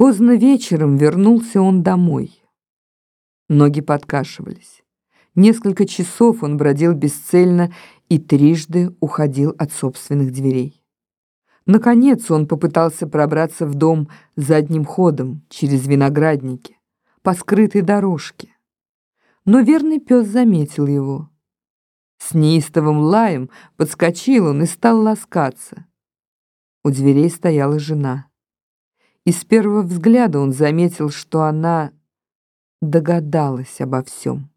Поздно вечером вернулся он домой. Ноги подкашивались. Несколько часов он бродил бесцельно и трижды уходил от собственных дверей. Наконец он попытался пробраться в дом задним ходом, через виноградники, по скрытой дорожке. Но верный пес заметил его. С неистовым лаем подскочил он и стал ласкаться. У дверей стояла жена и с первого взгляда он заметил, что она догадалась обо всем.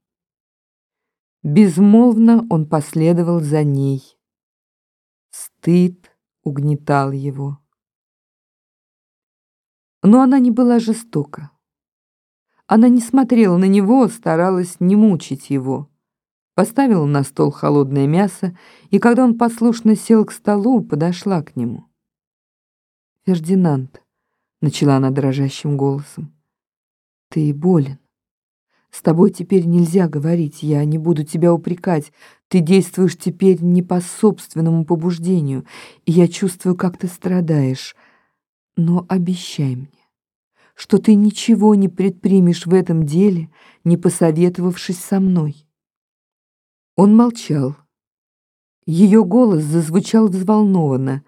Безмолвно он последовал за ней. Стыд угнетал его. Но она не была жестока. Она не смотрела на него, старалась не мучить его. Поставила на стол холодное мясо, и когда он послушно сел к столу, подошла к нему. «Фердинанд, начала она дрожащим голосом. Ты болен. С тобой теперь нельзя говорить, я не буду тебя упрекать. Ты действуешь теперь не по собственному побуждению, и я чувствую, как ты страдаешь. Но обещай мне, что ты ничего не предпримешь в этом деле, не посоветовавшись со мной. Он молчал. Ее голос зазвучал взволнованно.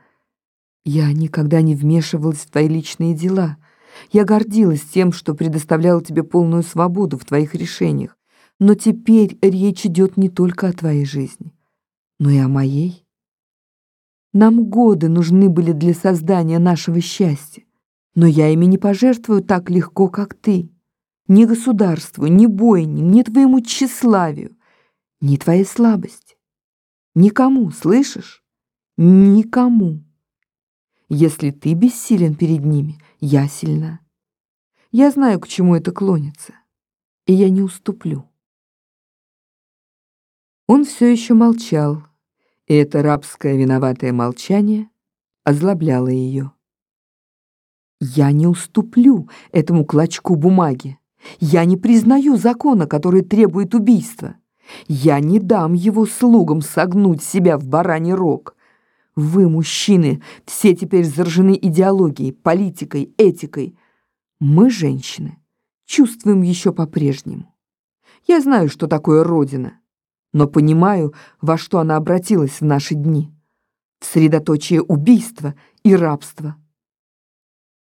Я никогда не вмешивалась в твои личные дела. Я гордилась тем, что предоставляла тебе полную свободу в твоих решениях. Но теперь речь идет не только о твоей жизни, но и о моей. Нам годы нужны были для создания нашего счастья, но я ими не пожертвую так легко, как ты. Ни государству, ни бойне, ни твоему тщеславию, ни твоей слабости. Никому, слышишь? Никому. Если ты бессилен перед ними, я сильна. Я знаю, к чему это клонится, и я не уступлю. Он все еще молчал, и это рабское виноватое молчание озлобляло ее. Я не уступлю этому клочку бумаги. Я не признаю закона, который требует убийства. Я не дам его слугам согнуть себя в бараний рог. Вы, мужчины, все теперь заражены идеологией, политикой, этикой. Мы, женщины, чувствуем еще по-прежнему. Я знаю, что такое Родина, но понимаю, во что она обратилась в наши дни. В средоточие убийства и рабства.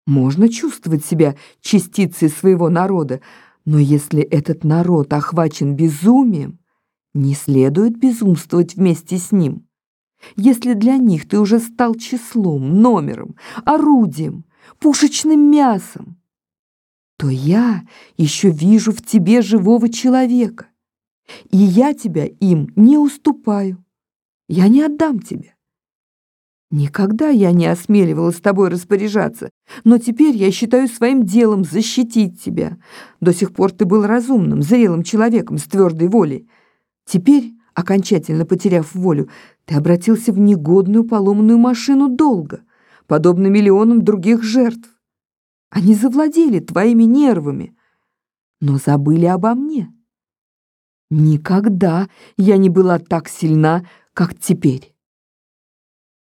Можно чувствовать себя частицей своего народа, но если этот народ охвачен безумием, не следует безумствовать вместе с ним. Если для них ты уже стал числом, номером, орудием, пушечным мясом, то я еще вижу в тебе живого человека, и я тебя им не уступаю. Я не отдам тебя. Никогда я не осмеливалась с тобой распоряжаться, но теперь я считаю своим делом защитить тебя. До сих пор ты был разумным, зрелым человеком с твердой волей. Теперь окончательно потеряв волю, ты обратился в негодную поломанную машину долга, подобно миллионам других жертв. Они завладели твоими нервами, но забыли обо мне. Никогда я не была так сильна, как теперь.